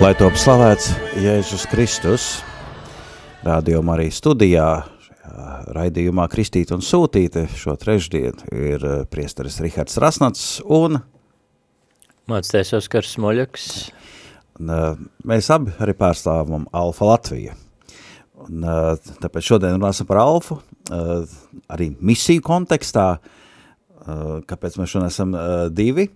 Lai top slavēts Jēzus Kristus, rādījumā arī studijā, raidījumā Kristīt un Sūtīte šo trešdienu ir eh, priesteris Rihards Rasnats un Mācītājs Oskars Smoļaks. Eh, mēs abi arī pārstāvam Alfa Latviju. Un, eh, tāpēc šodien runāsim par Alfu, arī misiju kontekstā, kāpēc mēs šodien esam divi,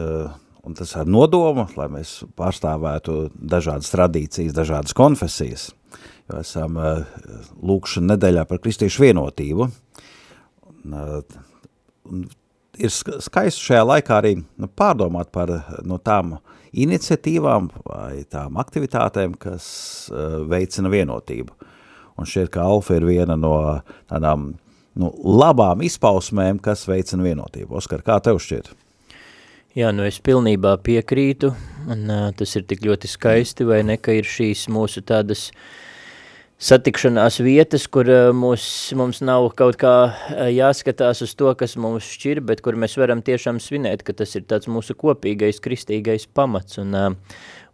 un tas ar nodomu, lai mēs pārstāvētu dažādas tradīcijas, dažādas konfesijas, jo esam lūkšana nedēļā par kristiešu vienotību. Un, ir skaisti šajā laikā arī nu, pārdomāt par no tām iniciatīvām vai tām aktivitātēm, kas uh, veicina vienotību. Un šķiet, ka alfa ir viena no tādām nu, labām izpausmēm, kas veicina vienotību. Oskar, kā tev šķiet? Jā, nu es pilnībā piekrītu, un uh, tas ir tik ļoti skaisti, vai ne, ka ir šīs mūsu tādas satikšanās vietas, kur uh, mūs, mums nav kaut kā jāskatās uz to, kas mums šķir, bet kur mēs varam tiešām svinēt, ka tas ir tāds mūsu kopīgais kristīgais pamats, un uh,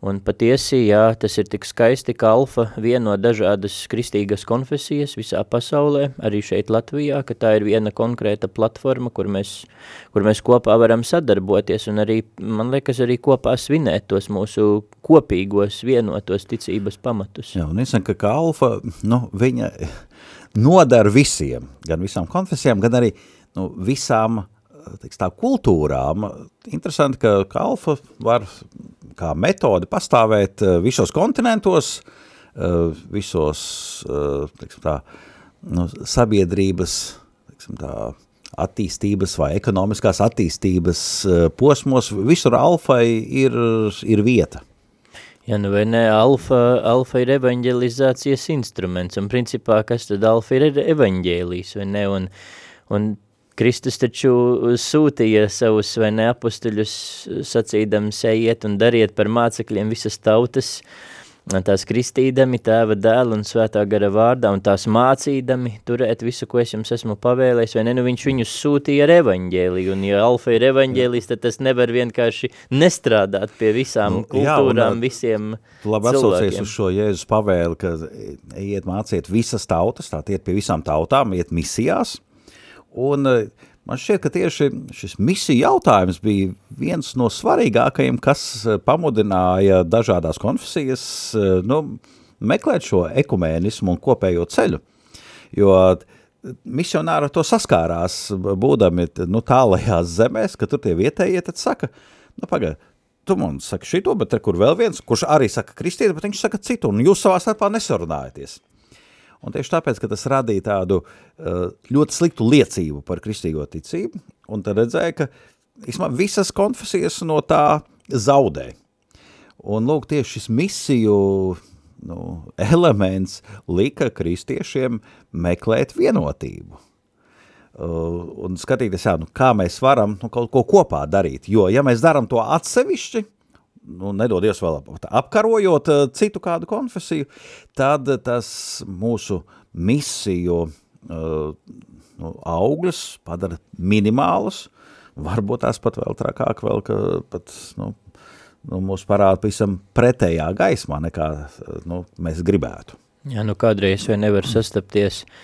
Un patiesi, jā, tas ir tik skaisti, ka alfa vieno dažādas kristīgas konfesijas visā pasaulē, arī šeit Latvijā, ka tā ir viena konkrēta platforma, kur mēs, kur mēs kopā varam sadarboties un arī, man liekas, arī kopā svinēt tos mūsu kopīgos vienotos ticības pamatus. Jā, un es ka, alfa, nu, viņa nodara visiem, gan visām konfesijām, gan arī nu, visām teiks, tā, kultūrām. Interesanti, ka, ka alfa var kā metode pastāvēt eh, visos kontinentos, eh, visos eh, tā, nu, sabiedrības tā, attīstības vai ekonomiskās attīstības posmos, visur alfai ir, ir vieta. Ja nu vai ne, alfa, alfa ir evaņģelizācijas instruments, un principā, kas tad alfa ir? Evaņģēlijs, vai ne, un, un Kristus taču sūtīja savus vai ne apustuļus sacīdams ejiet un dariet par mācekļiem visas tautas, tās kristīdami tēva dēla un svētā gara vārdā un tās mācīdami turēt visu, ko es jums esmu pavēlējis, vai ne, nu viņš viņus sūtīja ar evaņģēliju, un ja alfa ir evaņģēlijs, tad tas nevar vienkārši nestrādāt pie visām nu, kultūrām, jā, visiem tu labi atsaucies uz šo Jēzus pavēli, ka iet māciet visas tautas, tā iet pie visām tautām, iet misijās, Un eh, man šķiet, ka tieši šis misiju jautājums bija viens no svarīgākajiem, kas eh, pamudināja dažādās konfesijas eh, nu, meklēt šo ekumēnismu un kopējo ceļu. Jo misionāri to saskārās, būdami nu, tālajās zemēs, ka tur tie vietējie tad saka, nu pagaid, tu man saki šito, bet te kur vēl viens, kurš arī saka kristieti, bet viņš saka citu, un jūs savā starpā nesarunājaties. Un tieši tāpēc, ka tas radīja tādu uh, ļoti sliktu liecību par kristīgo ticību, un tad redzēja, ka vismaz visas konfesijas no tā zaudē. Un lūk, tieši šis misiju nu, elements lika kristiešiem meklēt vienotību. Uh, un skatīties, jā, nu, kā mēs varam nu, kaut ko kopā darīt. Jo, ja mēs darām to atsevišķi, nu, nedodies vēl apkarojot eh, citu kādu konfesiju, tad tas mūsu misiju uh, nu, augļus padara minimālus, varbūt tās pat vēl trakāk vēl, ka pat, nu, nu, mūs parāda pavisam pretējā gaismā, nekā nu, mēs gribētu. Jā, nu kādreiz vai nevar sastapties uh,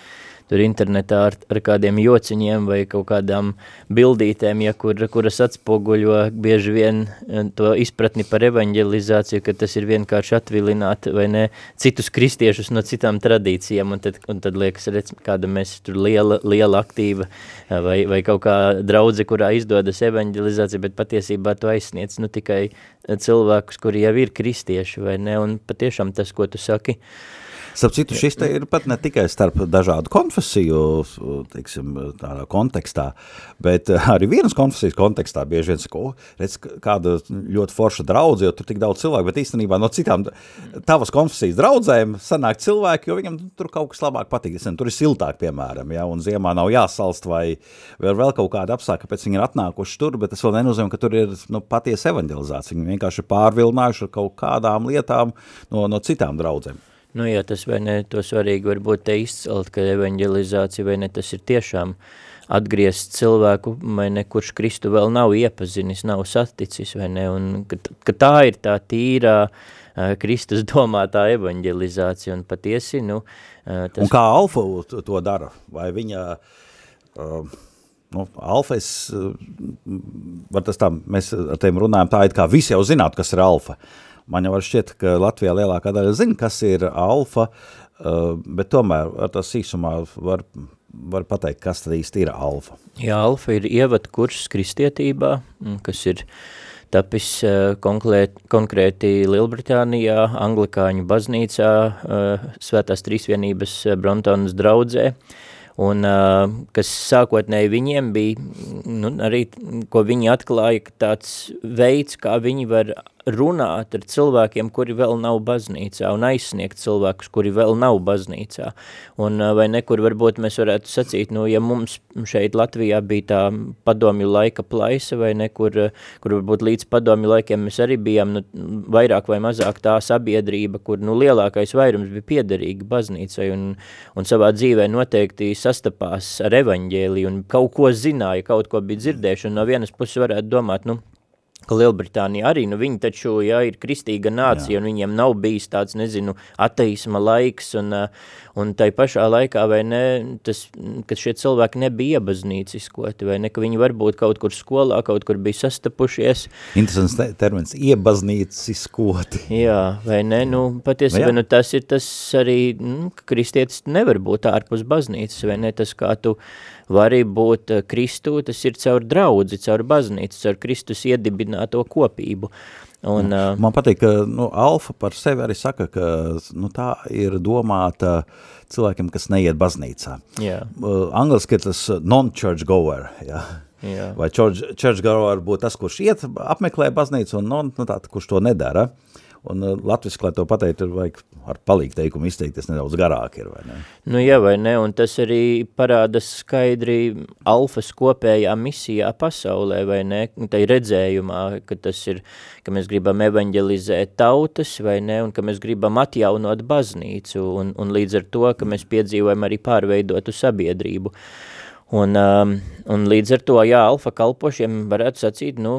tur internetā ar, ar kādiem jociņiem vai kaut kādām bildītēm, ja, kur, kuras atspoguļo bieži vien eh, to izpratni par evaņģelizāciju, ka tas ir vienkārši atvilināt vai ne citus kristiešus no citām tradīcijām, un tad, un tad liekas, redz, kāda mēs tur liela, liela aktīva eh, vai, vai kaut kā draudze, kurā izdodas evaņģelizācija, bet patiesībā to aizsniedz nu, tikai cilvēkus, kuri jau ir kristieši, vai ne, un patiešām tas, ko tu saki, Starp citu, šis ir pat ne tikai starp dažādu konfesiju, teiksim, tādā kontekstā, bet arī vienas konfesijas kontekstā bieži vien saka, o, redz, kāda ļoti forša draudze, jo tur tik daudz cilvēku, bet īstenībā no citām tavas konfesijas draudzēm sanāk cilvēki, jo viņam tur kaut kas labāk patīk, es tur ir siltāk, piemēram, ja, un ziemā nav jāsalst vai vēl kaut kāda apsāka, kāpēc viņi ir atnākuši tur, bet tas vēl nenozīmē, ka tur ir nu, patiesa evanģelizācija, viņi vienkārši pārvilinājuši ar kaut kādām lietām no, no citām draudzēm. Nu jā, tas vai ne, to svarīgi varbūt te izcelt, ka evanģelizācija vai ne, tas ir tiešām atgriezt cilvēku, vai ne, kurš Kristu vēl nav iepazinis, nav saticis, vai ne, un ka, ka tā ir tā tīrā uh, Kristus domātā evanģelizācija, un patiesi, nu... Uh, tas... Un kā Alfa to dara? Vai viņa... Uh, nu, alfa, es, var tas tā, mēs ar tiem runājam tā, it kā visi jau zinātu, kas ir alfa. Man jau šķiet, ka Latvijā lielākā daļa zina, kas ir alfa, uh, bet tomēr ar tas īsumā var, var pateikt, kas tad īsti ir alfa. Jā, alfa ir ievad kurs kristietībā, kas ir tapis uh, konkrēt, konkrēti Lielbritānijā, Anglikāņu baznīcā, uh, Svētās Trīsvienības Brontonas draudzē, un kas sākotnēji viņiem bija, nu, arī, ko viņi atklāja, tāds veids, kā viņi var runāt ar cilvēkiem, kuri vēl nav baznīcā, un aizsniegt cilvēkus, kuri vēl nav baznīcā. Un vai nekur varbūt mēs varētu sacīt, nu, ja mums šeit Latvijā bija tā padomju laika plaisa, vai nekur, kur varbūt līdz padomju laikiem mēs arī bijām, nu, vairāk vai mazāk tā sabiedrība, kur, nu, lielākais vairums bija piederīgi baznīcai, un, un savā dzīvē noteikti sastapās ar evaņģēliju, un kaut ko zināja, kaut ko bija dzirdējuši, un no vienas puses varētu domāt, nu, ka Lielbritānija arī, nu viņi taču, ja, ir kristīga nācija, Jā. un viņiem nav bijis tāds, nezinu, ateisma laiks, un, uh, un tai pašā laikā, vai ne, tas, ka šie cilvēki nebija iebaznīciskoti, vai ne, ka viņi varbūt kaut kur skolā, kaut kur bija sastapušies. Interesants te termins, iebaznīciskoti. Jā, vai ne, nu, patiesībā, nu, tas ir tas arī, nu, kristietis nevar būt ārpus baznīcas, vai ne, tas kā tu, uh, var arī būt eh, Kristū, tas ir caur draudzi, caur baznīcu, caur Kristus iedibināto kopību. Un, uh, Man patīk, ka nu, Alfa par sevi arī saka, ka nu, tā ir domāta cilvēkiem, kas neiet baznīcā. Jā. Uh, angliski ir tas non-church goer, jā. Jā. Vai church, church goer būtu tas, kurš iet, apmeklē baznīcu, un non, nu, tā, kurš to nedara. Uh, Un uh, latviski, lai to pateikt, ir vajag ar palīgu teikumu izteikties nedaudz garāk ir, vai ne? Nu jā, vai ne, un tas arī parāda skaidri alfas kopējā misijā pasaulē, vai ne, tai redzējumā, ka tas ir, ka mēs gribam evaņģelizēt tautas, vai ne, un ka mēs gribam atjaunot baznīcu, un, un līdz ar to, ka mēs piedzīvojam arī pārveidotu sabiedrību. Uh, Un, um, un līdz ar to, jā, alfa kalpošiem varētu sacīt, nu,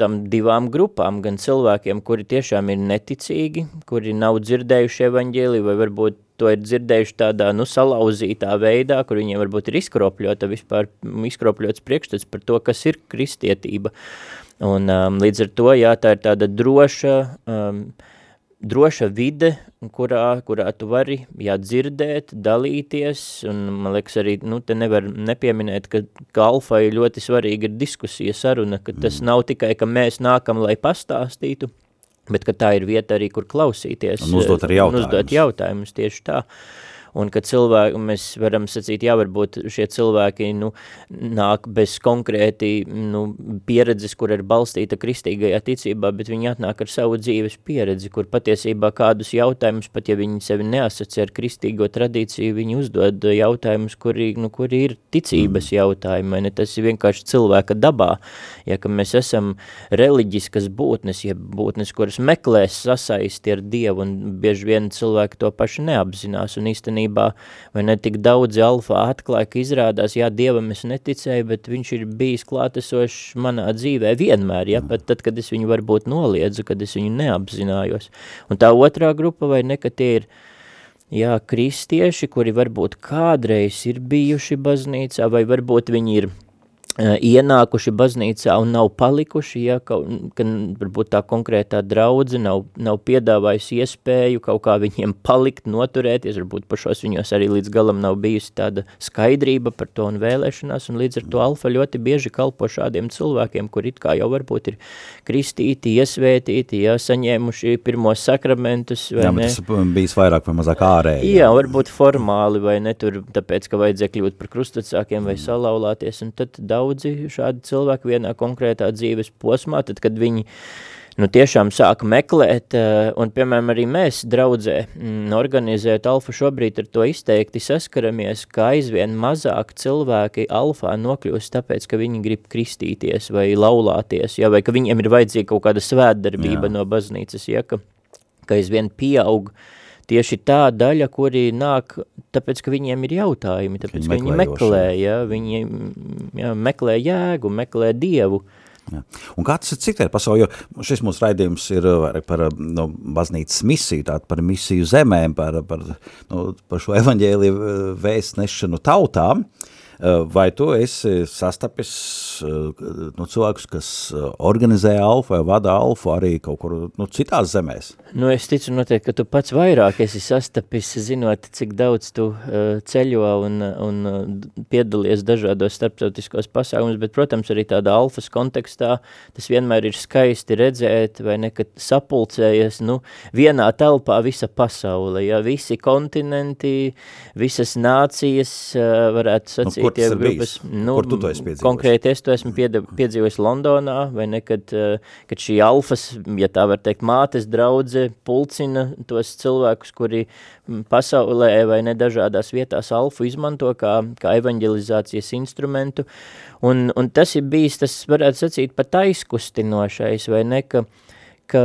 tam divām grupām, gan cilvēkiem, kuri tiešām ir neticīgi, kuri nav dzirdējuši evaņģēli, vai varbūt to ir dzirdējuši tādā, nu, salauzītā veidā, kur viņiem varbūt ir izkropļota vispār, izkropļots priekšstats par to, kas ir kristietība. Un um, līdz ar to, jā, tā ir tāda droša, um, droša vide, kurā, kurā tu vari jā, dzirdēt, dalīties, un man liekas arī, nu, te nevar nepieminēt, ka, ka alfai ļoti svarīga ir diskusija saruna, ka tas mm. nav tikai, ka mēs nākam, lai pastāstītu, bet ka tā ir vieta arī, kur klausīties. Un uzdot arī jautājumus. Un uzdot jautājumus tieši tā. Uh, un ka cilvēki, mēs varam sacīt, jā, varbūt šie cilvēki, nu, nāk bez konkrēti, nu, pieredzes, kur ir balstīta kristīgajā ticībā, bet viņi atnāk ar savu dzīves pieredzi, kur patiesībā kādus jautājumus, pat ja viņi sevi neasociē ar kristīgo tradīciju, viņi uzdod jautājumus, kuri, nu, kuri ir ticības mm. jautājumi, ne tas ir vienkārši cilvēka dabā, ja ka mēs esam reliģiskas būtnes, ja būtnes, kuras meklēs sasaisti ar Dievu, un bieži vien cilvēki to paši neapzinās, un īstenībā īstenībā, vai ne tik daudz alfa atklāja, ka izrādās, jā, Dievam es neticēju, bet viņš ir bijis klātesošs manā dzīvē vienmēr, ja, pat tad, kad es viņu varbūt noliedzu, kad es viņu neapzinājos. Un tā otrā grupa, vai ne, ka tie ir, jā, kristieši, kuri varbūt kādreiz ir bijuši baznīcā, vai varbūt viņi ir ienākuši baznīcā un nav palikuši, ja, ka, ka varbūt tā konkrētā draudze nav, nav piedāvājusi iespēju kaut kā viņiem palikt, noturēties, varbūt pašos viņos arī līdz galam nav bijusi tāda skaidrība par to un vēlēšanās, un līdz ar to alfa ļoti bieži kalpo šādiem cilvēkiem, kur it kā jau varbūt ir kristīti, iesvētīti, ja, saņēmuši pirmos sakramentus, vai Jā, ne? tas bijis vairāk vai mazāk ārēji. Jā, varbūt formāli, vai ne tur, tāpēc, ka vajadzēja kļūt par krustvecākiem vai salauzties, un tad daudz daudzi šādi cilvēki vienā konkrētā dzīves posmā, tad, kad viņi nu, tiešām sāka meklēt, eh, un, piemēram, arī mēs draudzē mm, organizēt alfa šobrīd ar to izteikti saskaramies, ka aizvien mazāk cilvēki alfā nokļūst tāpēc, ka viņi grib kristīties vai laulāties, ja, vai ka viņiem ir vajadzīga kaut kāda svētdarbība Jā. no baznīcas, ja, ka, ka aizvien pieaug uh, tieši tā daļa, kuri nāk, tāpēc, ka viņiem ir jautājumi, tāpēc, viņi ka viņi meklē, ja, viņi ja, meklē jēgu, meklē Dievu. Ja. Un kā tas ir citviet pasaulē, jo šis mūsu raidījums ir par no, baznīcas misiju, tātad par misiju zemēm, par, par, no, par šo evaņģēliju vēstnešanu tautām, uh, Eh, vai tu esi sastapis eh, nu, cilvēkus, kas eh, organizē alfu vai vada alfu arī kaut kur nu, citās zemēs? Nu, es ticu noteikti, ka tu pats vairāk esi sastapis, zinot, cik daudz tu ceļo un, un piedalies dažādos starptautiskos pasākumus, bet, protams, arī tāda alfas kontekstā tas vienmēr ir skaisti redzēt, vai ne, kad sapulcējies, nu, vienā telpā visa pasaule, ja, visi kontinenti, visas nācijas, varētu sacīt, nu, tie grupas, nu, kur tu to esi piedzīvojis? Konkrēti es to esmu piedzīvojis Londonā, vai ne, kad, eh, kad šī alfas, ja tā var teikt, mātes draudze pulcina tos cilvēkus, kuri pasaulē vai ne dažādās vietās alfu izmanto kā, kā evanģelizācijas instrumentu, un, un tas ir bijis, tas varētu sacīt, pat aizkustinošais, vai ne, ka, ka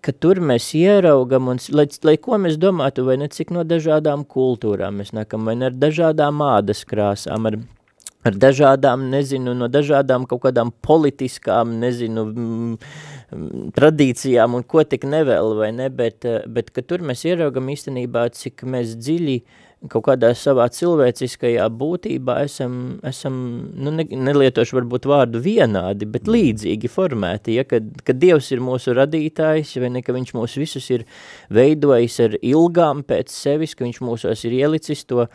ka tur mēs ieraugam, un lai, lai ko mēs domātu, vai ne cik no dažādām kultūrām mēs nākam, vai ne ar dažādām ādas krāsām, ar, ar dažādām, nezinu, no dažādām kaut kādām politiskām, nezinu, m, tradīcijām un ko tik nevēl, vai ne, bet, bet ka tur mēs ieraugam īstenībā, cik mēs dziļi uh, kaut kādā savā cilvēciskajā būtībā esam, esam nu, ne, nelietoši varbūt vārdu vienādi, bet līdzīgi formēti, ja, kad, kad Dievs ir mūsu radītājs, vai ne, ka viņš mūs visus ir veidojis ar ilgām pēc sevis, ka viņš mūsos ir ielicis to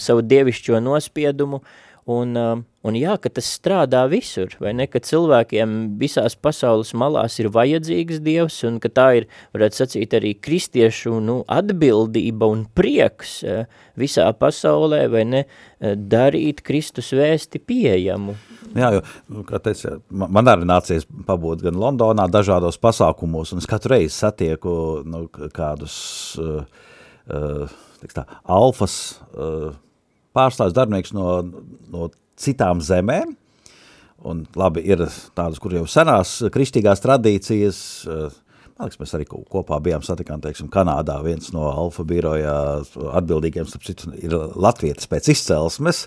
savu dievišķo nospiedumu, Un, um, un jā, ka tas strādā visur, vai ne, ka cilvēkiem visās pasaules malās ir vajadzīgs Dievs, un ka tā ir, varētu sacīt, arī kristiešu nu, atbildība un prieks uh, visā pasaulē, vai ne, uh, darīt Kristus vēsti pieejamu. Jā, jo, nu, kā teicu, man arī nācies pabūt gan Londonā dažādos pasākumos, un es katru reizi satieku nu, kādus uh, uh, tā, alfas uh, pārstāvis darbinieks no, no citām zemēm, un labi, ir tādas, kur jau senās kristīgās tradīcijas, eh, man liekas, mēs arī kopā bijām satikām, teiksim, Kanādā, viens no alfa birojā atbildīgiem, starp citu, ir latvietis pēc izcelsmes,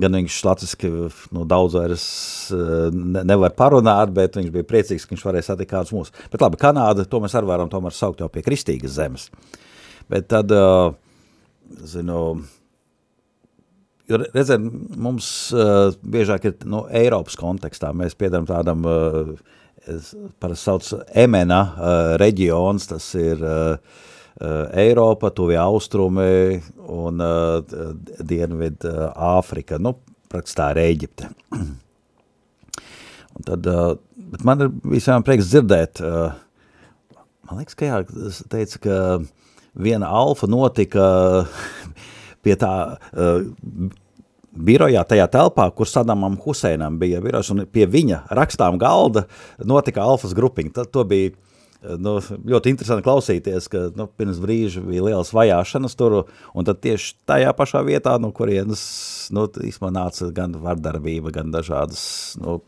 gan viņš latviski nu, daudz vairs eh, ne, nevar parunāt, bet viņš bija priecīgs, ka viņš varēja satikt kādus mūsu. Bet labi, Kanāda, to mēs arī varam tomēr saukt jau pie kristīgas zemes. Bet tad, zinu, Jo, redziet, mums uh, biežāk ir no Eiropas kontekstā. Mēs piedaram tādam, uh, parasti sauc Emena uh, reģions, tas ir uh, Eiropa, tuvie austrumi un uh, Dienvid uh, Āfrika, nu, praktiski tā ir Eģipte. un tad, uh, bet man ir visām prieks dzirdēt, uh, man liekas, ka jā, teica, ka viena alfa notika pie tā uh, birojā, tajā telpā, kur Sadamam Huseinam bija birojs, un pie viņa rakstām galda notika alfas grupiņa. Tad to bija nu, ļoti interesanti klausīties, ka nu, pirms brīža bija liels vajāšanas tur, un tad tieši tajā pašā vietā, no kurienes nu, nāca gan vardarbība, gan dažādas nu,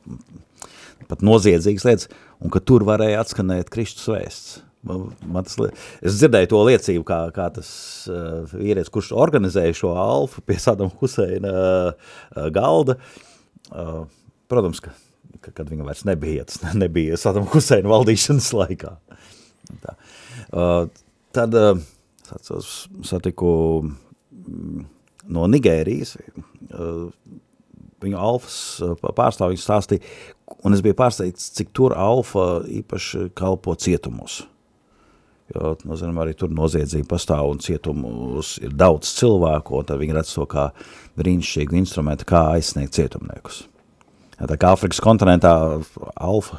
pat noziedzīgas lietas, un ka tur varēja atskanēt Kristus vēsts. Man tas, es dzirdēju to liecību, kā, kā tas uh, vīrietis, kurš organizēja šo alfu pie Sadam Huseina uh, galda. Uh, protams, ka, ka, kad viņa vairs nebija, tas nebija Sadam Huseina valdīšanas laikā. Tā. Uh, tad uh, satiku mm, no Nigērijas uh, viņu alfas pārstāv, viņi stāstīja, un es biju pārsteigts, cik tur alfa īpaši kalpo cietumus. Jo, nu, zinām, arī tur noziedzība pastāv un cietumus ir daudz cilvēku, un viņi redz to kā brīnišķīgu instrumentu, kā aizsniegt cietumniekus. Tā kā Afrikas kontinentā alfa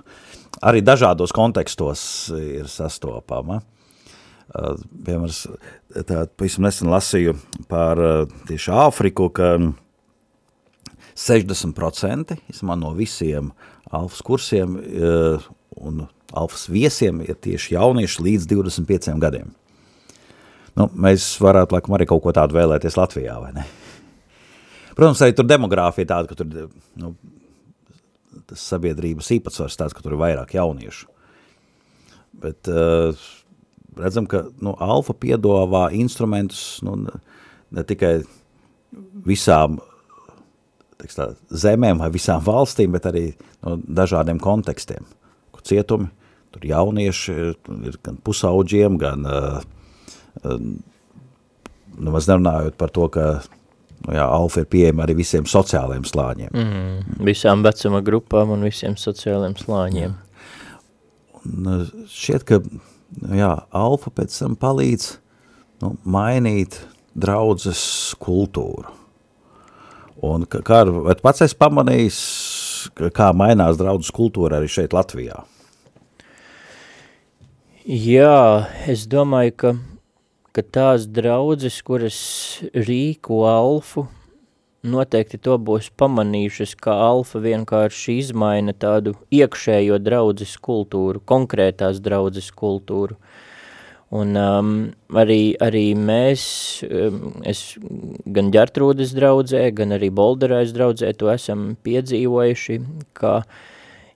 arī dažādos kontekstos ir sastopama. Piemēram, tā pavisam nesen lasīju par tieši Āfriku, ka 60% no visiem alfas kursiem un alfas viesiem ir tieši jaunieši līdz 25 gadiem. Nu, mēs varētu, laikam, arī kaut ko tādu vēlēties Latvijā, vai ne? Protams, arī tur demogrāfija tāda, ka tur nu, tas sabiedrības īpatsvars tāds, ka tur ir vairāk jauniešu. Bet uh, redzam, ka nu, alfa piedāvā instrumentus nu, ne, tikai visām tā, zemēm vai visām valstīm, bet arī no dažādiem kontekstiem. Kur cietumi, tur jaunieši ir gan pusauģiem, gan uh, uh, nu, maz nerunājot par to, ka nu, jā, alfa ir pieejama arī visiem sociālajiem slāņiem. Mm, visām vecuma grupām un visiem sociālajiem slāņiem. Jā. Un šķiet, ka nu, jā, alfa pēc tam palīdz nu, mainīt draudzes kultūru. Un kā, vai pats esi pamanījis, kā mainās draudzes kultūra arī šeit Latvijā? Jā, es domāju, ka ka tās draudzes, kuras rīko alfu, noteikti to būs pamanījušas, ka alfa vienkārši izmaina tādu iekšējo draudzes kultūru, konkrētās draudzes kultūru. Un um, arī, arī mēs, um, es gan ģertrūdes draudzē, gan arī bolderais draudzē to esam piedzīvojuši, ka,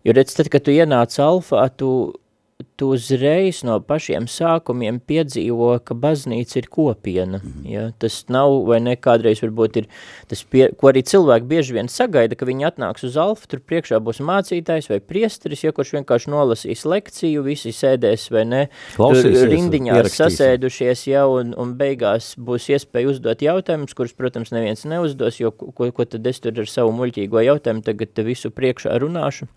jo redz, tad, kad tu ienāc alfā, tu tu uzreiz no pašiem sākumiem piedzīvo, ka baznīca ir kopiena. Mm. Ja? Tas nav, vai ne, kādreiz varbūt ir tas, pie, ko arī cilvēki bieži vien sagaida, ka viņi atnāks uz alfa, tur priekšā būs mācītājs vai priesteris, ja kurš vienkārši nolasīs lekciju, visi sēdēs vai ne, Klausīsies, rindiņās sasēdušies, ja, un, un beigās būs iespēja uzdot jautājumus, kurus, protams, neviens neuzdos, jo ko, ko tad es tur ar savu muļķīgo jautājumu tagad visu priekšā runāšu.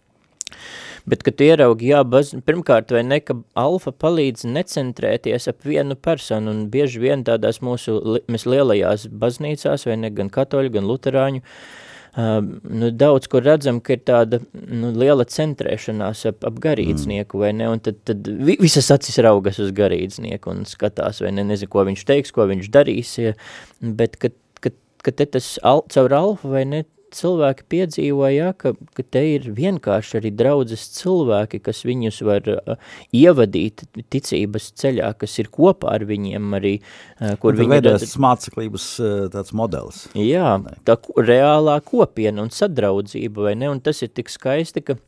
Bet, kad ieraugi, jā, baz, pirmkārt, vai ne, ka alfa palīdz necentrēties ap vienu personu, un bieži vien tādās mūsu, mēs lielajās baznīcās, vai ne, gan katoļu, gan luterāņu, uh, nu, daudz, kur redzam, ka ir tāda nu, liela centrēšanās ap, ap garīdznieku, vai ne, un tad, tad visas acis raugas uz garīdznieku un skatās, vai ne, nezinu, ko viņš teiks, ko viņš darīs, bet, kad, kad te tas al, caur alfa, vai ne, cilvēki piedzīvoja, ka, ka te ir vienkārši arī draudzes cilvēki, kas viņus var uh, ievadīt ticības ceļā, kas ir kopā ar viņiem arī. Uh, kur viņi veidojas tad... māceklības uh, tāds modelis. Jā, tā reālā kopiena un sadraudzība, vai ne? Un tas ir tik skaisti, ka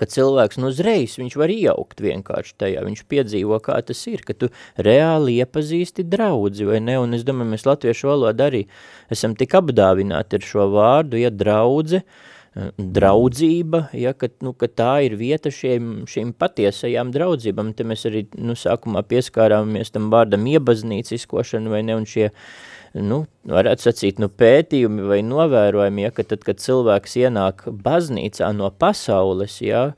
ka cilvēks nu uzreiz, viņš var iejaukt vienkārši tajā, viņš piedzīvo, kā tas ir, ka tu reāli iepazīsti draudzi, vai ne, un es domāju, mēs latviešu valodā arī esam tik apdāvināti ar šo vārdu, ja draudze, draudzība, ja, ka, nu, ka tā ir vieta šiem, šīm patiesajām draudzībām, te mēs arī, nu, sākumā pieskārāmies tam vārdam iebaznīca izkošana, vai ne, un šie, nu, varētu sacīt, nu, pētījumi vai novērojumi, ja, ka tad, kad cilvēks ienāk baznīcā no pasaules, ja,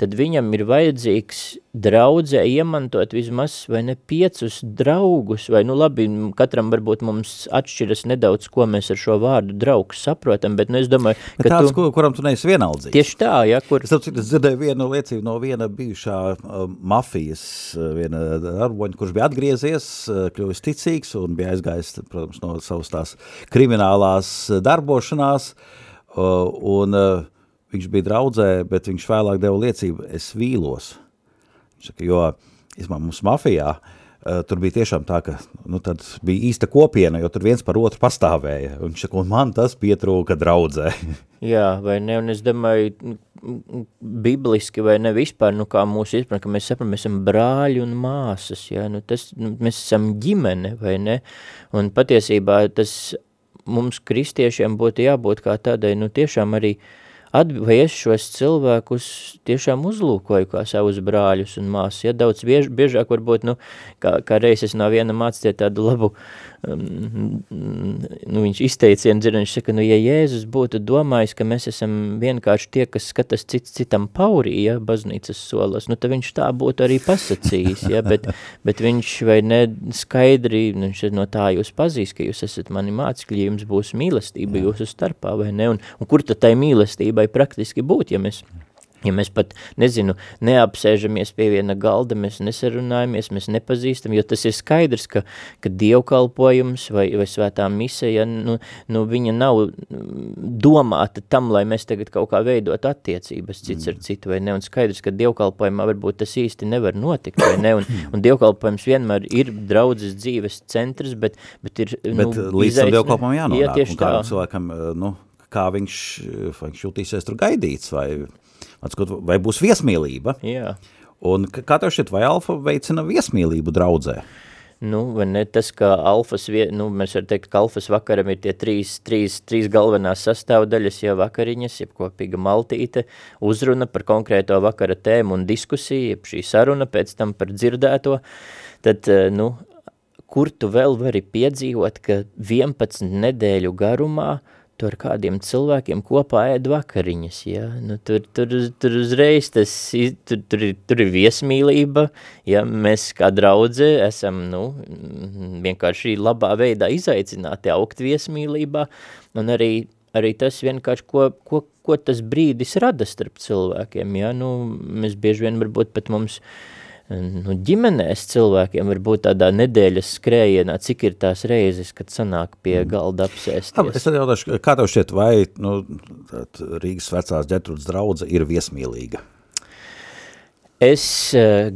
tad viņam ir vajadzīgs draudzē iemantot vismaz vai ne piecus draugus, vai nu labi, katram varbūt mums atšķiras nedaudz, ko mēs ar šo vārdu draugs saprotam, bet nu es domāju, ka tāds, tu... kuram tu neesi vienaldzīgs. Tieši tā, ja, kur... Es, es dzirdēju vienu liecību no viena bijušā uh, mafijas, uh, viena darboņa, kurš bija atgriezies, uh, kļuvis ticīgs un bija aizgājis, protams, no savas tās kriminālās darbošanās, uh, un uh, viņš bija draudzē, bet viņš vēlāk deva liecību, es vīlos. Saka, jo, izmā, mums mafijā, uh, tur bija tiešām tā, ka nu, bija īsta kopiena, jo tur viens par otru pastāvēja. Un viņš saka, un man tas pietrūka draudzē. Jā, vai ne, un es domāju, bibliski vai ne vispār, nu kā mūsu izpratne, ka mēs saprotam, mēs esam brāļi un māsas, jā, nu tas, nu, mēs esam ģimene, vai ne, un patiesībā tas mums kristiešiem būtu jābūt kā tādai, nu tiešām arī uh, vai es šos cilvēkus tiešām uzlūkoju kā savus brāļus un māsas, ja daudz biež, biežāk varbūt, nu, kā, kā reiz es no viena mācīja tādu labu um, nu, viņš izteicienu dzird, viņš saka, nu, ja Jēzus būtu domājis, ka mēs esam vienkārši tie, kas skatās cits citam paurī, ja, baznīcas solas, nu, tad viņš tā būtu arī pasacījis, ja, bet, bet viņš vai ne skaidri, nu, viņš no tā jūs pazīst, ka jūs esat mani mācekļi, jums būs mīlestība jūsu starpā, vai ne, un, un kur tad tai mīlestībai praktiski būt, ja mēs Ja mēs pat, nezinu, neapsēžamies pie viena galda, mēs nesarunājamies, mēs nepazīstam, jo tas ir skaidrs, ka, ka dievkalpojums vai, vai svētā mise, ja, nu, nu, viņa nav domāta tam, lai mēs tagad kaut kā veidot attiecības cits ar citu, vai ne, un skaidrs, ka dievkalpojumā varbūt tas īsti nevar notikt, vai ne, un, un dievkalpojums vienmēr ir draudzes dzīves centrs, bet, bet ir, bet nu, līdz tam dievkalpojumam jānonāk, ja, un kā tā. cilvēkam, nu, kā viņš, viņš jutīsies tur gaidīts, vai atskot, vai būs viesmīlība. Jā. Un kā tev šķiet, vai alfa veicina viesmīlību draudzē? Nu, vai ne tas, ka alfas, nu, mēs varam teikt, ka alfas vakaram ir tie trīs, trīs, trīs galvenās sastāvdaļas, ja vakariņas, jeb kopīga maltīte, uzruna par konkrēto vakara tēmu un diskusiju, jeb šī saruna pēc tam par dzirdēto, tad, eh, nu, kur tu vēl vari piedzīvot, ka 11 nedēļu garumā uh, tu ar kādiem cilvēkiem kopā ēd vakariņas, ja? nu, tur, tur, tur uzreiz tas, tur, tur, ir, tur ir viesmīlība, ja mēs kā draudze esam, nu, vienkārši labā veidā izaicināti augt viesmīlībā, un arī, arī tas vienkārši, ko, ko, ko tas brīdis rada starp cilvēkiem, ja? nu, mēs bieži vien varbūt pat mums, uh, nu, ģimenēs cilvēkiem var būt tādā nedēļas skrējienā, cik ir tās reizes, kad sanāk pie mm. galda apsēsties? Es tad jautāšu, kā tev šķiet, vai nu, Rīgas vecās ģetrudas draudze ir viesmīlīga? Es uh,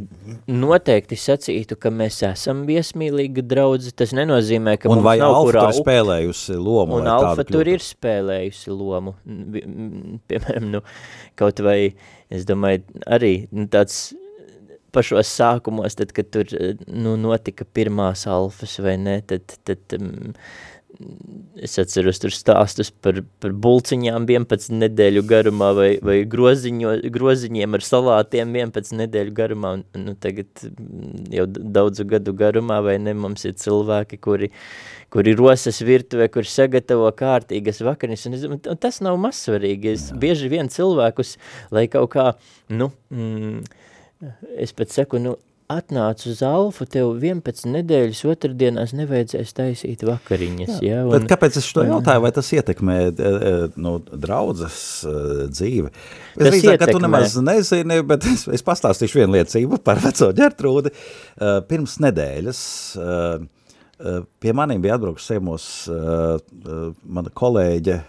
noteikti sacītu, ka mēs esam viesmīlīga draudze. Tas nenozīmē, ka un mums vai nav Alfa kur tur augt. spēlējusi lomu? Un Alfa tur ir spēlējusi lomu. Piemēram, nu, kaut vai, es domāju, arī nu, tāds pašos sākumos, tad, kad tur nu, notika pirmās alfas vai ne, tad, tad um, es atceros tur stāstus par, par bulciņām 11 nedēļu garumā vai, vai groziņo, groziņiem ar salātiem 11 nedēļu garumā, un nu, tagad jau daudzu gadu garumā vai ne, mums ir cilvēki, kuri, kuri rosas virtuvē, kuri sagatavo kārtīgas vakariņas, un, es, un tas nav mazsvarīgi, es bieži vien cilvēkus, lai kaut kā, nu, mm, es pat saku, nu, atnāc uz alfu, tev 11 nedēļas otrdienās nevajadzēs taisīt vakariņas. Jā, ja, un, bet kāpēc es to jautāju, vai tas ietekmē nu, draudzes dzīvi? Es tas drīzāk, ka tu nemaz nezini, bet es, es pastāstīšu vienu liecību par veco ģertrūdi. Pirms nedēļas pie maniem bija atbraukusi ciemos mana kolēģe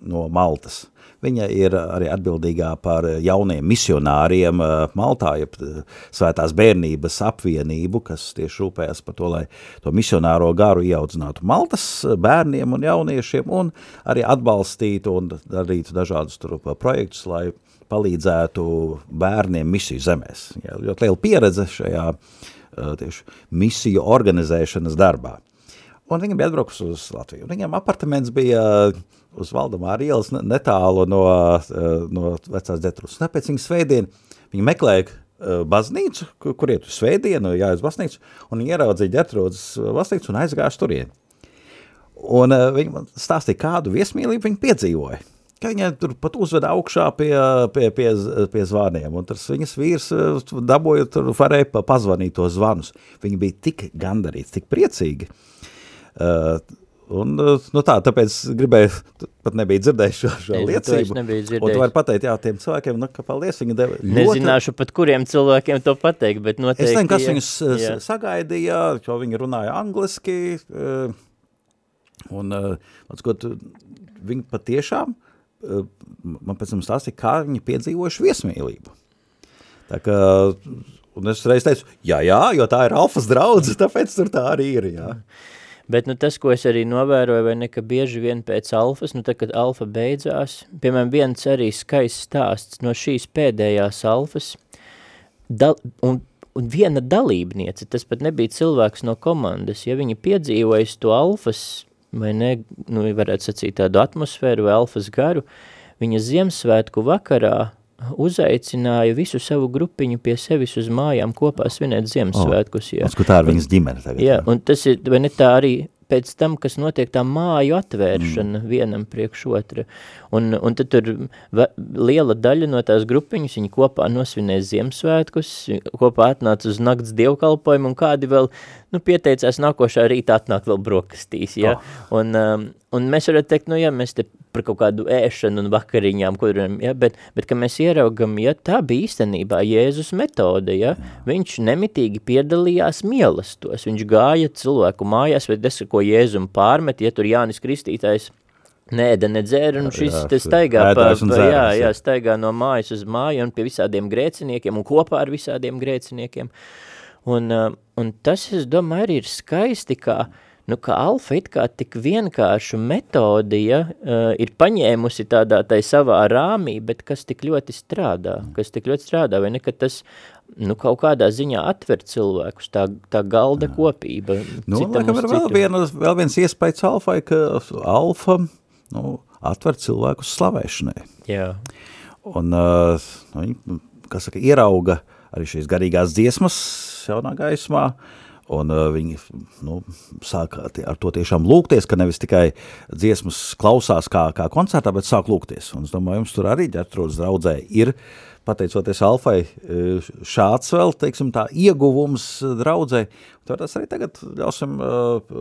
no Maltas. Viņa ir arī atbildīgā par jauniem misionāriem eh, Maltā, jeb eh, svētās bērnības apvienību, kas tieši rūpējas par to, lai to misionāro garu ieaudzinātu Maltas bērniem un jauniešiem un arī atbalstītu un darītu dažādus tur projektus, lai palīdzētu bērniem misiju zemēs. Jā, ļoti liela pieredze šajā eh, tieši misiju organizēšanas darbā. Un viņa bija atbraukusi uz Latviju. Viņam apartaments bija uz Valdemāra ielas netālu no, eh, no vecās detrus. Tāpēc viņa svētdien, viņa meklēja eh, baznīcu, kur, iet uz svētdienu, jāiet uz baznīcu, un viņa ieraudzīja ģetrūdas baznīcu un aizgāja turien. Un uh, viņa man stāstīja, kādu viesmīlību viņa piedzīvoja. Ka viņa tur pat uzveda augšā pie, pie, pie, pie zvaniem, un tas viņas vīrs dabūja tur varēja pazvanīt tos zvanus. Viņa bija tik gandarīts, tik priecīgi. Uh, Un, eh, nu tā, tāpēc gribēju, pat nebija dzirdējis šo, šo Es, liecību. Un tu vari pateikt, jā, tiem cilvēkiem, nu, ka paldies, viņi deva ļoti... Nezināšu pat kuriem cilvēkiem to pateikt, bet noteikti... Es nezinu, kas jā, viņus jā. sagaidīja, jo viņi runāja angliski, eh, un, atskot, viņi patiešām, man pēc tam stāstīja, kā viņi piedzīvojuši viesmīlību. Tā kā, un es reiz teicu, jā, jā, jo tā ir alfas draudze, tāpēc tur tā arī ir, jā. Mm. Bet nu, tas, ko es arī novēroju, vai ne, ka bieži vien pēc alfas, nu, tad, kad alfa beidzās, piemēram, viens arī skaists stāsts no šīs pēdējās alfas, dal, un, un viena dalībniece, tas pat nebija cilvēks no komandas, ja viņa piedzīvojas to alfas, vai ne, nu, varētu sacīt tādu atmosfēru vai alfas garu, viņa Ziemassvētku vakarā uzaicināja visu savu grupiņu pie sevis uz mājām kopā svinēt Ziemassvētkus. Jā. Oh, tā ir viņas ģimene tagad. Jā, un tas ir, vai ne tā arī pēc tam, kas notiek tā māju atvēršana mm. vienam priekš otra. Un, un tad tur liela daļa no tās grupiņas, viņi kopā nosvinēja Ziemassvētkus, kopā atnāca uz nakts dievkalpojumu un kādi vēl, nu, pieteicās nākošā rīta atnāk vēl brokastīs, ja? Oh. Un, um, un mēs varētu teikt, nu, ja mēs te par kaut kādu ēšanu un vakariņām, kuriem, ja, bet, bet ka mēs ieraugam, ja tā bija īstenībā Jēzus metode, ja, viņš nemitīgi piedalījās mielastos, viņš gāja cilvēku mājās, vai tas, ko Jēzum pārmet, ja tur Jānis Kristītājs Nēda, nedzēra, un šis jā, te staigā, pa, pa, jā, jā, staigā no mājas uz māju un pie visādiem grēciniekiem un kopā ar visādiem grēciniekiem. Un, un tas, es domāju, arī ir skaisti, kā uh, nu, ka alfa it kā tik vienkāršu metodi, ja, uh, ir paņēmusi tādā tai savā rāmī, bet kas tik ļoti strādā, kas tik ļoti strādā, vai ne, ka tas, nu, kaut kādā ziņā atver cilvēkus, tā, tā galda kopība. Nu, laikam ir vēl, viena, vēl viens iespējas alfai, ka alfa, nu, atver cilvēkus slavēšanai. Jā. Un, uh, nu, kas saka, ierauga arī šīs garīgās dziesmas jaunā gaismā, uh, Un uh, viņi nu, sāk ar to tiešām lūgties, ka nevis tikai dziesmas klausās kā, kā koncertā, bet sāk lūgties. Un es domāju, jums tur arī ģertrūdas draudzē ir, pateicoties Alfai, uh, šāds vēl, teiksim tā, ieguvums draudzē. Tad tas arī tagad ļausim uh,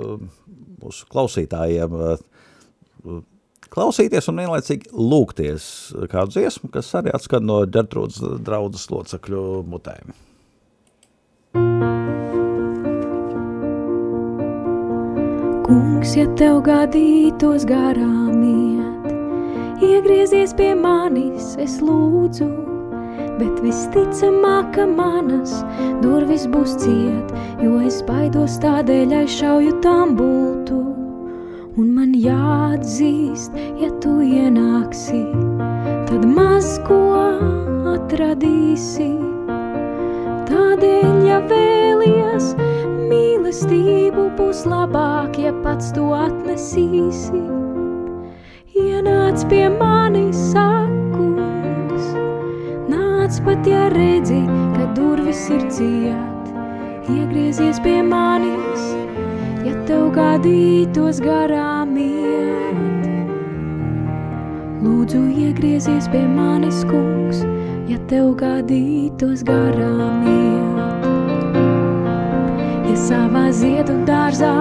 mūsu klausītājiem uh, klausīties un vienlaicīgi lūgties kādu dziesmu, kas arī atskan no ģertrūdas draudzes locekļu mutēm. Kungs, ja tev gadītos garām iet, iegriezies pie manis, es lūdzu, bet visticamāk, ka manas durvis būs ciet, jo es baidos tādēļ aizšauju tam bultu. Un man jāatzīst, ja tu ienāksi, tad maz ko atradīsi. Tādēļ, ja vēlies, mīlestību būs labāk, ja pats to atnesīsi. Ienāc pie manis, sakungs, nāc pat, ja redzi, ka durvis ir ciet. Iegriezies pie manis, ja tev gadītos garām iet. Lūdzu, iegriezies pie manis, kungs, ja tev gadītos garām iet savā ziedu dārzā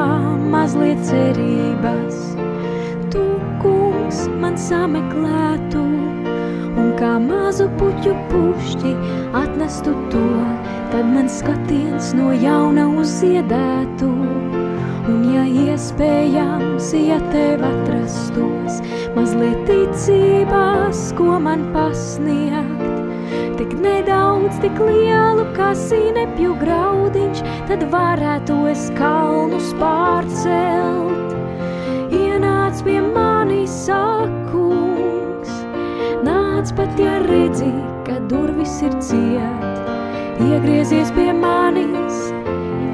mazliet cerības. Tu, kungs, man sameklētu, un kā mazu puķu pušķi atnestu to, tad man skatiens no jauna uzziedētu. Un ja iespējams, ja tev atrastos, mazliet ticībās, ko man pasniegt, tik nedaudz, tik lielu kā sīnepju graudiņš, tad varētu es kalnus pārcelt. Ienāc pie manis, sakungs, nāc pat, ja redzi, ka durvis ir ciet. Iegriezies pie manis,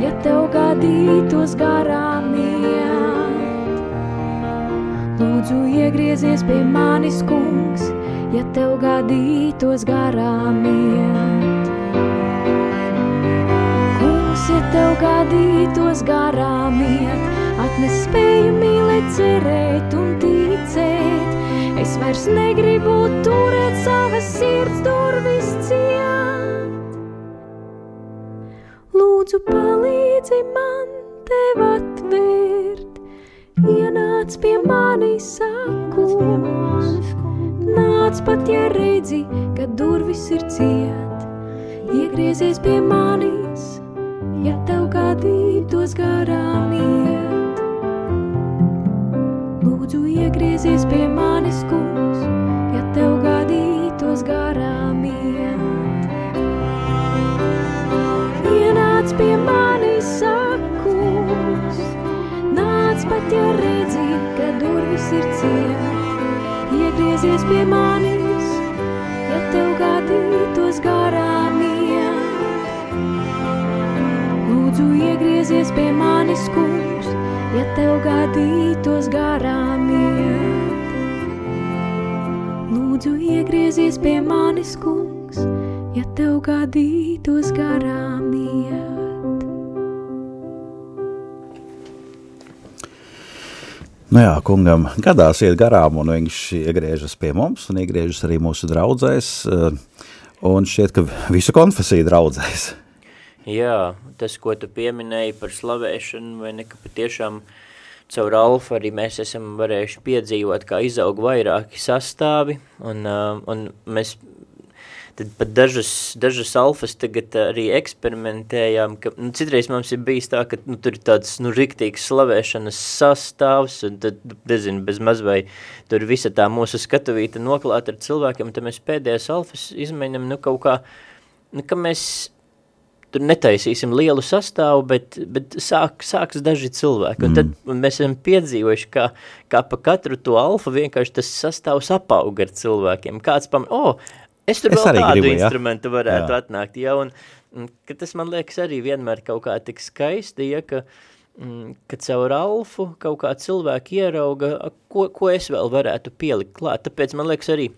ja tev gadītos garām iet. Lūdzu, iegriezies pie manis, kungs, ja tev gadītos garām iet. Kungs, ja tev gadītos garām iet, atnes spēju mīlēt, cerēt un ticēt. Es vairs negribu turēt savas sirds durvis ciet. Lūdzu, palīdzi man tev atvērt, ienāc pie manis sakums. Nāc pat, ja redzi, ka durvis ir ciet, iegriezies pie manis, ja tev gadītos garām iet. Lūdzu, iegriezies pie manis, kungs, ja tev gadītos garām pat, ja redzi, ka durvis ir ciet atgriezies pie manis, ja tev gadītos garām iet. Lūdzu, iegriezies pie manis, kungs, ja tev gadītos garām iet. Lūdzu iegriezies pie manis, kungs, ja tev gadītos garām iet. Nu jā, kungam gadās iet garām, un viņš iegriežas pie mums, un iegriežas arī mūsu draudzēs, eh, un šķiet, ka visu konfesiju draudzēs. Jā, tas, ko tu pieminēji par slavēšanu, vai ne, ka patiešām caur alfa arī mēs esam varējuši piedzīvot, kā izaug vairāki sastāvi, un, uh, un mēs tad pat dažas, dažas alfas tagad arī eksperimentējām, ka nu, citreiz mums ir bijis tā, ka nu, tur ir tāds nu, riktīgs slavēšanas sastāvs, un tad, nezinu, bez maz vai tur visa tā mūsu skatuvīta noklāta ar cilvēkiem, tad mēs pēdējās alfas izmēģinām nu, kaut kā, nu, ka mēs tur netaisīsim lielu sastāvu, bet, bet sāk, sāks daži cilvēki. Un mm. tad un mēs esam piedzīvojuši, kā, kā pa katru to alfa vienkārši tas sastāvs apauga ar cilvēkiem. Kāds pam, oh, es tur es vēl tādu gribu, instrumentu ja? varētu jā. atnākt. Ja, un, un, tas man liekas arī vienmēr kaut kā tik skaisti, ja, ka, mm, ka caur alfu kaut kā cilvēki ierauga, ko, ko es vēl varētu pielikt klāt. Tāpēc man liekas arī,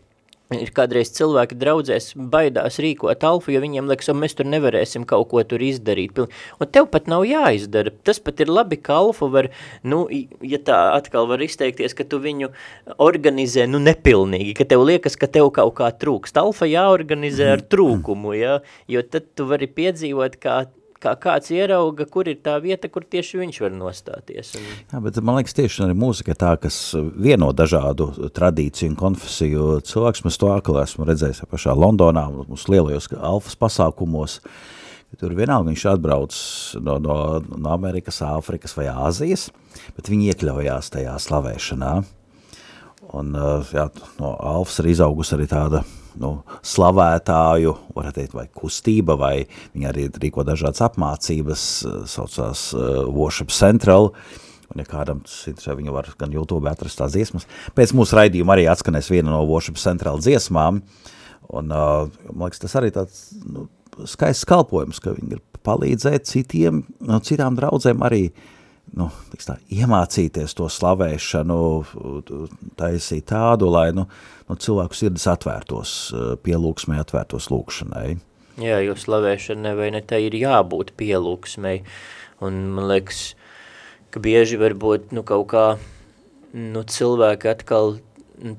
Ir kādreiz cilvēki draudzēs baidās rīkot alfu, jo viņiem liekas, un mēs tur nevarēsim kaut ko tur izdarīt. Un tev pat nav jāizdara. Tas pat ir labi, ka alfu var, nu, ja tā atkal var izteikties, ka tu viņu organizē, nu, nepilnīgi, ka tev liekas, ka tev kaut kā trūkst. Alfa jāorganizē ar trūkumu, ja? jo tad tu vari piedzīvot, kā kā kāds ierauga, kur ir tā vieta, kur tieši viņš var nostāties. Un... Jā, bet man liekas tieši arī mūzika tā, kas vieno dažādu tradīciju un konfesiju cilvēks, mēs to atkal esmu redzējis pašā Londonā, mums lielajos alfas pasākumos, Tur vienalga viņš atbrauc no, no, no Amerikas, Āfrikas vai Āzijas, bet viņi iekļaujās tajā slavēšanā. Un, jā, no Alfas ir izaugus arī tāda nu, slavētāju, varētu teikt, vai kustība, vai viņi arī rīko dažādas apmācības, eh, saucās uh, Worship Central, un ja kādam tas interesē, viņi var gan YouTube atrast tās dziesmas. Pēc mūsu raidījuma arī atskanēs viena no Worship Central dziesmām, un uh, man liekas, tas arī tāds nu, skaists kalpojums, ka viņi ir palīdzēt citiem, no citām draudzēm arī uh, nu, tā, iemācīties to slavēšanu, taisīt tādu, lai nu, nu, cilvēku sirdis atvērtos, pielūksmē atvērtos lūkšanai. Jā, jo slavēšanai vai ne tā ir jābūt pielūksmei, un man liekas, ka bieži varbūt nu, kaut kā nu, cilvēki atkal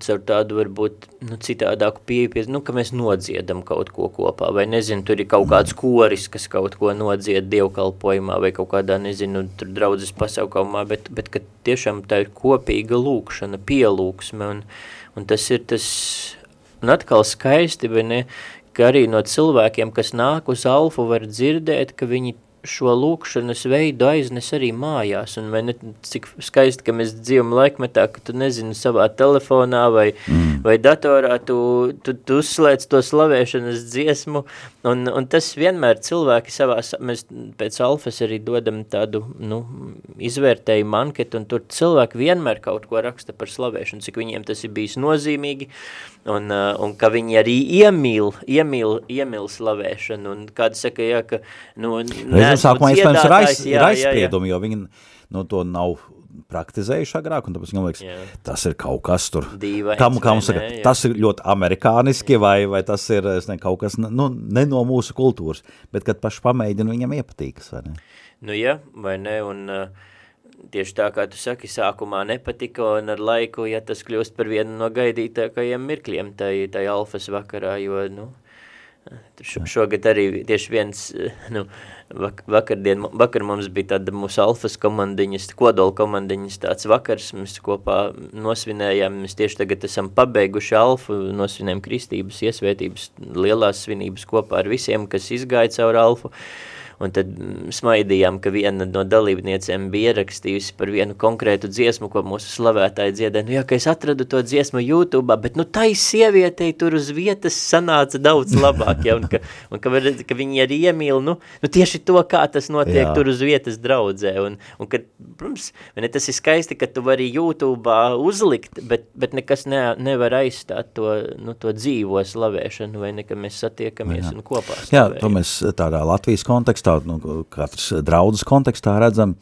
caur tādu varbūt nu, citādāku pieeju, nu, ka mēs nodziedam kaut ko kopā, vai nezinu, tur ir kaut kāds koris, kas kaut ko nodzied dievkalpojumā, vai kaut kādā, nezinu, tur draudzes pasaukumā, bet, bet ka tiešām tā ir kopīga lūkšana, pielūksme, un, un tas ir tas, un atkal skaisti, vai ne, ka arī no cilvēkiem, kas nāk uz alfu, var dzirdēt, ka viņi šo lūkšanas veidu aiznes arī mājās, un vai ne, cik skaisti, ka mēs dzīvam laikmetā, ka tu nezini savā telefonā vai, mm. vai datorā, tu, tu, tu uzslēdz to slavēšanas dziesmu, un, un tas vienmēr cilvēki savā, mēs pēc alfas arī dodam tādu, nu, izvērtējumu anketu, un tur cilvēki vienmēr kaut ko raksta par slavēšanu, cik viņiem tas ir bijis nozīmīgi, uh, un ka viņi arī iemīl, iemīl, iemīl slavēšanu, un kāds saka, jā, ka, nu, Reizēm sākumā iespējams ir, aiz, jā, ir aizspriedumi, jo viņi nu, to nav praktizējuši agrāk, un tāpēc viņam liekas, jā. tas ir kaut kas tur, Dīvains, kam, kam saka, ne, tas ir ļoti amerikāniski, vai, vai tas ir ne, kaut kas, nu, ne no mūsu kultūras, bet, kad paši pamēģina, viņam iepatīkas, vai ne? Nu, jā, vai ne, un uh, tieši tā, kā tu saki, sākumā nepatika, un ar laiku, ja tas kļūst par vienu no gaidītākajiem mirkļiem tai, tai alfas vakarā, jo, nu, Šo, šogad arī tieši viens, nu, vak, vakardien, vakar mums bija tāda mūsu alfas komandiņas, kodola komandiņas tāds vakars, mēs kopā nosvinējām, mēs tieši tagad esam pabeiguši alfu, nosvinējām kristības, iesvētības, lielās svinības kopā ar visiem, kas izgāja caur alfu, uh, un tad mm, smaidījām, ka viena no dalībniecēm bija ierakstījusi par vienu konkrētu dziesmu, ko mūsu slavētāji dziedē. Nu jā, ka es atradu to dziesmu YouTube, bet nu tai sievietei tur uz vietas sanāca daudz labāk, ja, un, ka, un ka, var, ka viņi arī iemīl, nu, nu tieši to, kā tas notiek jā. tur uz vietas draudzē, un, un ka, protams, ne, tas ir skaisti, ka tu vari YouTube uzlikt, bet, bet nekas ne, nevar aizstāt to, nu, to dzīvo slavēšanu, vai ne, ka mēs satiekamies jā. un kopā slavējam. Jā, to mēs tādā Latvijas kontekstā tā, nu, katrs draudzes kontekstā redzam,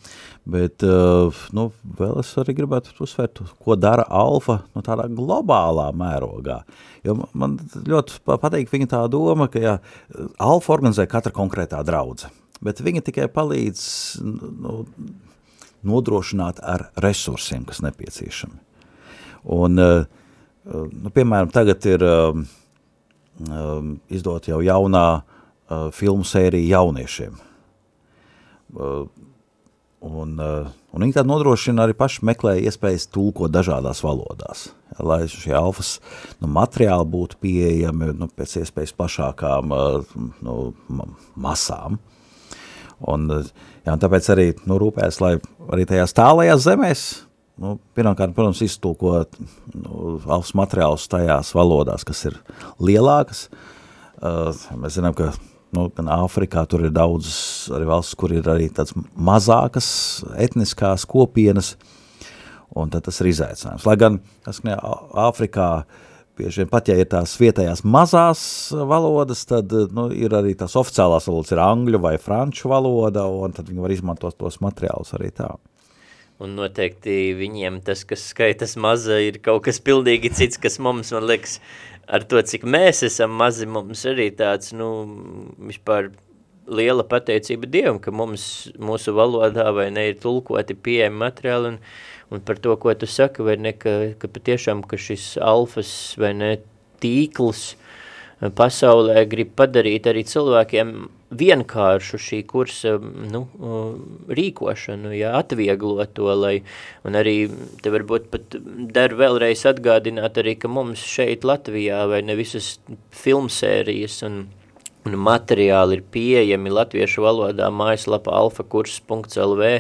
bet, uh, nu, vēl es arī gribētu uzsvērt, ko dara Alfa, nu, tādā globālā mērogā. Jo man ļoti patīk viņa tā doma, ka, jā, Alfa organizē katra konkrētā draudze, bet viņa tikai palīdz, nu, nodrošināt ar resursiem, kas nepieciešami. Un, uh, nu, piemēram, tagad ir um, izdot jau jaunā uh, filmu sērija jauniešiem. Uh, un, uh, un viņi tad nodrošina arī paši meklē iespējas tulkot dažādās valodās, ja, lai šie alfas nu, materiāli būtu pieejami nu, pēc iespējas plašākām uh, nu, masām. Un, uh, jā, un tāpēc arī nu, rūpēs, lai arī tajās tālajās zemēs Nu, pirmkārt, protams, iztulkot nu, alfas materiālus tajās valodās, kas ir lielākas. Uh, mēs zinām, ka nu, gan Āfrikā tur ir daudzas arī valsts, kur ir arī tāds mazākas etniskās kopienas, un tad tas ir izaicinājums. Lai gan, kas ne, Āfrikā bieži vien pat, ja ir tās vietējās mazās valodas, tad nu, ir arī tās oficiālās valodas, ir angļu vai franču valoda, un tad viņi var izmantot tos materiālus arī tā. Un noteikti viņiem tas, kas skaitas maza, ir kaut kas pilnīgi cits, kas mums, man liekas, ar to, cik mēs esam mazi, mums arī tāds, nu, vispār liela pateicība Dievam, ka mums, mūsu valodā vai ne ir tulkoti pieejami materiāli, un, un par to, ko tu saki, vai ne, ka, ka patiešām, ka šis alfas vai ne tīkls pasaulē grib padarīt arī cilvēkiem vienkāršu šī kursa nu, rīkošanu, ja, atvieglot to, lai, un arī te varbūt pat der vēlreiz atgādināt arī, ka mums šeit Latvijā vai ne visas filmsērijas un, un materiāli ir pieejami latviešu valodā mājaslapa alfakurs.lv,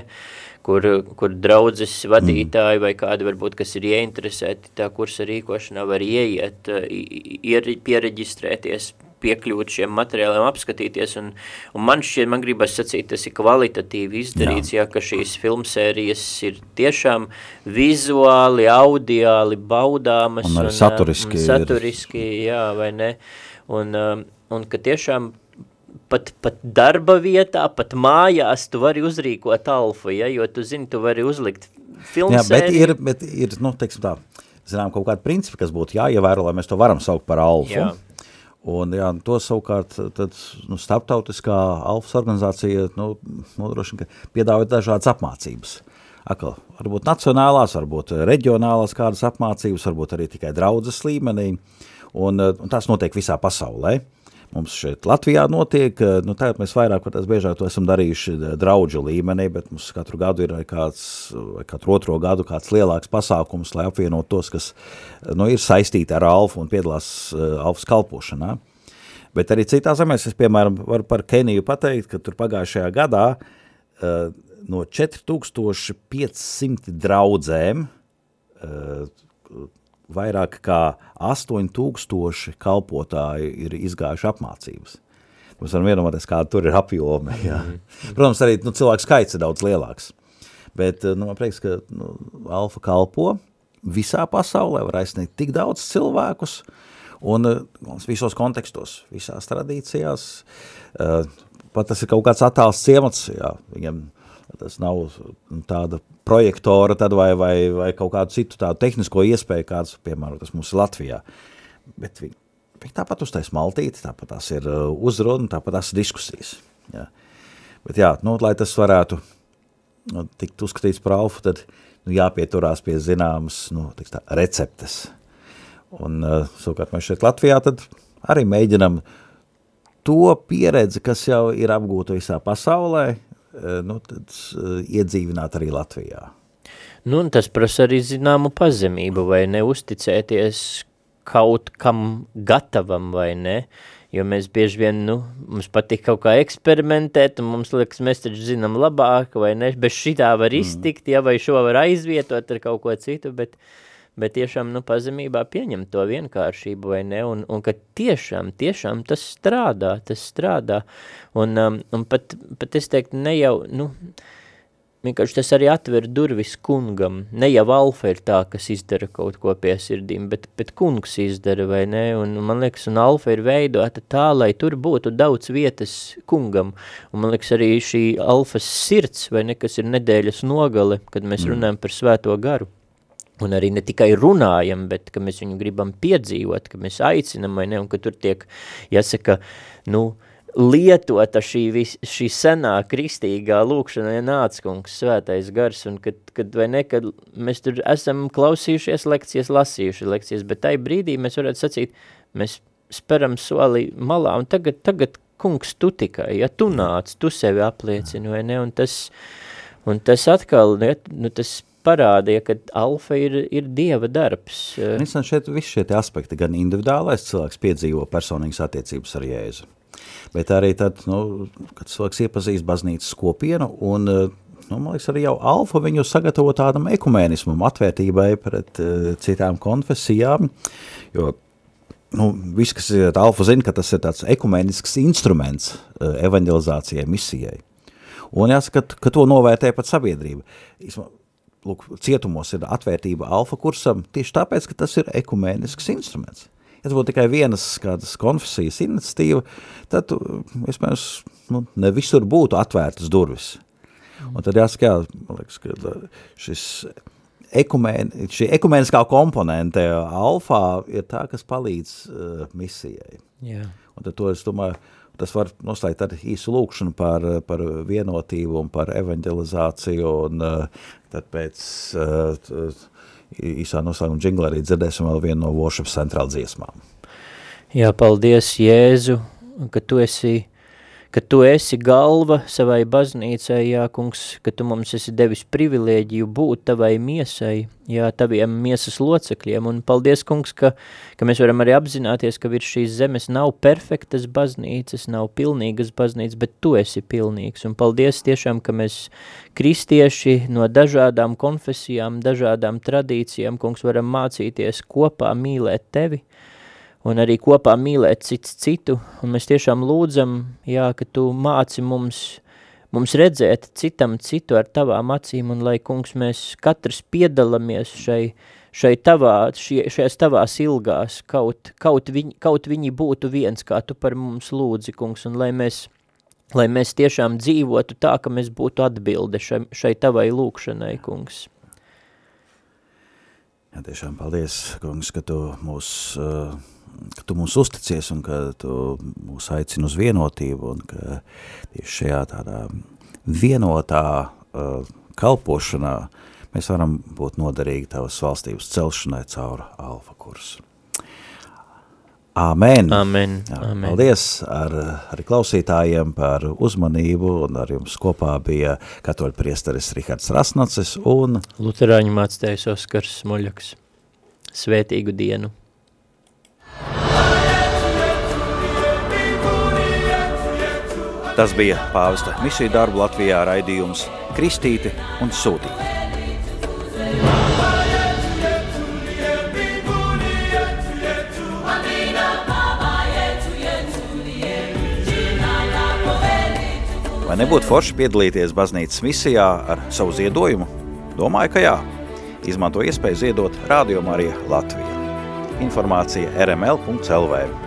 kur, kur draudzes vadītāji vai kādi varbūt, kas ir ieinteresēti tā kursa rīkošanā, var ieiet, ier, piereģistrēties, piekļūt šiem materiāliem, apskatīties, un, un man šķiet, man gribas sacīt, tas ir kvalitatīvi izdarīts, jā. jā, ka šīs filmsērijas ir tiešām vizuāli, audiāli baudāmas. Un un, saturiski. Un saturiski, ir. jā, vai ne, un, um, un ka tiešām pat, pat darba vietā, pat mājās tu vari uzrīkot alfu, ja, jo tu zini, tu vari uzlikt filmsēriju. Jā, bet ir, bet ir, nu, teiksim tā, zinām, kaut kādi principi, kas būtu jāievēro, lai mēs to varam saukt par alfu. Jā. Un, jā, to savukārt tad, nu, starptautiskā alfas organizācija nu, nodrošina, ka piedāvā dažādas apmācības. Akal, varbūt nacionālās, varbūt reģionālās kādas apmācības, varbūt arī tikai draudzes līmenī, un, un tas notiek visā pasaulē. Mums šeit Latvijā notiek, nu tagad mēs vairāk, tās biežāk to esam darījuši draudžu līmenī, bet mums katru gadu ir kāds, katru otro gadu kāds lielāks pasākums, lai apvienot tos, kas nu, ir saistīti ar alfu un piedalās alfas kalpošanā. Bet arī citās zemēs, es piemēram varu par Keniju pateikt, ka tur pagājušajā gadā no 4500 draudzēm vairāk kā 8000 kalpotāji ir izgājuši apmācības. Mums varam iedomāties, kāda tur ir apjoma. Jā. Protams, arī nu, cilvēku skaits ir daudz lielāks. Bet nu, man prieks, ka nu, Alfa kalpo visā pasaulē, var aizsniegt tik daudz cilvēkus, un visos kontekstos, visās tradīcijās. Pat tas ir kaut kāds attāls ciemats, jā, viņam tas nav tāda projektora tad vai, vai, vai kaut kādu citu tādu tehnisko iespēju, kāds, piemēram, tas mums ir Latvijā. Bet viņi, viņi tāpat uztais maltīti, tāpat tās ir uh, uzruna, tāpat tās diskusijas. Jā. Bet jā, nu, lai tas varētu nu, tikt uzskatīts par alfu, tad nu, jāpieturās pie zināmas nu, tā, receptes. Un, uh, savukārt mēs šeit Latvijā arī mēģinam to pieredzi, kas jau ir apgūta visā pasaulē, nu, tad, uh, iedzīvināt arī Latvijā. Nu, tas prasa arī zināmu pazemību, vai neusticēties kaut kam gatavam, vai ne, jo mēs bieži vien, nu, mums patīk kaut kā eksperimentēt, un mums liekas, mēs taču zinām labāk, vai ne, bez šitā var mm. iztikt, mm. ja, vai šo var aizvietot ar kaut ko citu, bet, uh, bet tiešām nu, pazemībā pieņemt to vienkāršību vai ne, un, un ka tiešām, tiešām tas strādā, tas strādā, un, um, un pat, pat es teiktu, ne jau, nu, vienkārši tas arī atver durvis kungam. Ne jau alfa ir tā, kas izdara kaut ko pie sirdīm, bet, bet kungs izdara, vai ne? Un man liekas, un alfa ir veidota tā, lai tur būtu daudz vietas kungam. Un man liekas, arī šī alfas sirds, vai ne, kas ir nedēļas nogale, kad mēs mm. runājam par svēto garu. Un arī ne tikai runājam, bet ka mēs viņu gribam piedzīvot, ka mēs aicinam, vai ne, un ka tur tiek, jāsaka, nu, lietota šī, vis, šī senā kristīgā lūkšana, ja nāc kungs svētais gars, un kad, kad vai ne, kad mēs tur esam klausījušies lekcijas, lasījuši lekcijas, bet tai brīdī mēs varētu sacīt, mēs speram soli malā, un tagad, tagad kungs tu tikai, ja tu nāc, tu sevi apliecini, vai ne, un tas, un tas atkal, ja, nu tas parādīja, ka alfa ir, ir dieva darbs. Es šeit visi šie aspekti, gan individuālais cilvēks piedzīvo personīgas attiecības ar Jēzu bet arī tad, nu, kad cilvēks iepazīst baznīcas kopienu un eh, nu, man liekas, arī jau alfa viņu sagatavo tādam ekumēnismam, atvērtībai pret uh, citām konfesijām, jo nu, viss, kas ir alfa zina, ka tas ir tāds ekumēnisks instruments uh, evanģelizācijai, misijai. Un jāsaka, ka, to novērtē pat sabiedrība. Lūk, cietumos ir atvērtība alfa kursam tieši tāpēc, ka tas ir ekumēnisks instruments. Ja tas būtu tikai vienas kādas konfesijas iniciatīva, tad, iespējams, nu, ne visur būtu atvērtas durvis. Un tad jāsaka, jā, man liekas, ka šis ekumēni, šī ekumēniskā komponente alfā ir tā, kas palīdz uh, misijai. Jā. Un tad to, es domāju, tas var noslēgt ar īsu lūkšanu par, par vienotību un par evanģelizāciju, un uh, tad pēc uh, īsā noslēguma džingla arī dzirdēsim vēl vienu no worship centrāla dziesmām. Jā, paldies Jēzu, ka tu esi ka tu esi galva savai baznīcai, jā, kungs, ka tu mums esi devis privilēģiju būt tavai miesai, jā, taviem miesas locekļiem, un paldies, kungs, ka, ka mēs varam arī apzināties, ka virs šīs zemes nav perfektas baznīcas, nav pilnīgas baznīcas, bet tu esi pilnīgs, un paldies tiešām, ka mēs kristieši no dažādām konfesijām, dažādām tradīcijām, kungs, varam mācīties kopā mīlēt tevi, un arī kopā mīlēt cits citu, un mēs tiešām lūdzam, jā, ka tu māci mums, mums redzēt citam citu ar tavām acīm, un lai, kungs, mēs katrs piedalamies šai, šai tavā, šie, šajās tavās ilgās, kaut, kaut, viņ, kaut viņi būtu viens, kā tu par mums lūdzi, kungs, un lai mēs, lai mēs tiešām dzīvotu tā, ka mēs būtu atbilde šai, šai tavai lūkšanai, kungs. Jā, tiešām paldies, kungs, ka tu mūs uh, ka tu mums uzticies un ka tu mūs aicini uz vienotību un ka tieši šajā tādā vienotā uh, kalpošanā mēs varam būt noderīgi tavas valstības celšanai caur alfa kursu. Āmen. Amen. Jā, Amen. Paldies ar, arī klausītājiem par uzmanību un ar jums kopā bija katoļu priesteris Rihards Rasnacis un Luterāņu māctējs Oskars Smoļaks. Svētīgu dienu! Tas bija pāvesta misiju darbu Latvijā raidījums Kristīti un Sūtīti. Vai nebūtu forši piedalīties baznīcas misijā ar savu ziedojumu? Domāju, ka jā. Izmanto iespēju ziedot Radio Marija Latvija. Informācija rml.lv.